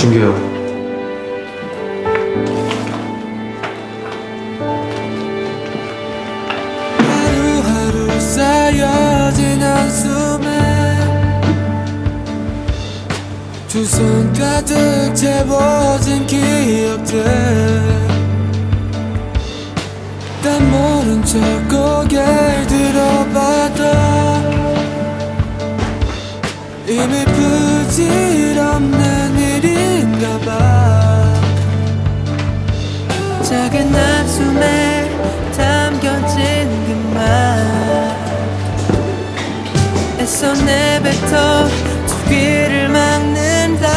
준규요. 하루하루 쌓여진 한숨에 두 손 가득 채워진 기억들 난 모른 척 고개를 들어봐도 이미 부질 애써 내뱉어 두 귀를 막는다.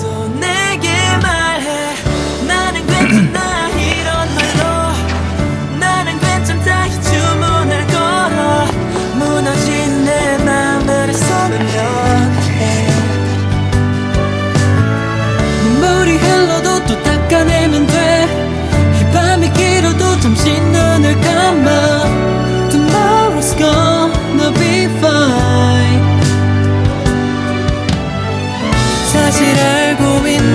또 내게 말해. 나는 괜찮아 이런 말로. 나는 괜찮다 이 주문을 걸어. 무너진 내 맘을 서면 해. 눈물이 흘러 사실 알고 있는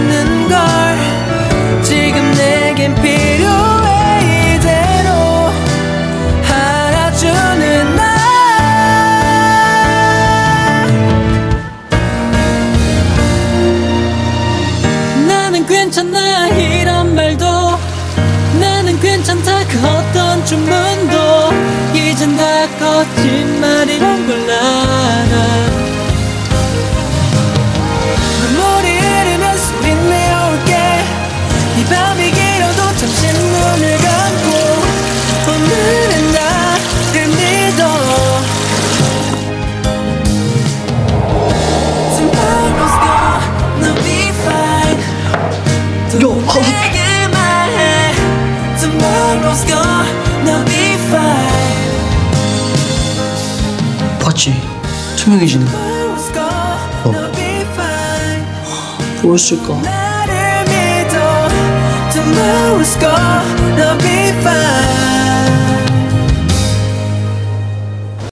밤이 길어도 잠시 눈을 감고 오늘은 나를 믿어 gonna be fine 봤지? 투명해지는 거 fine 무엇일까? 나를 믿어 Tomorrow's gonna be fine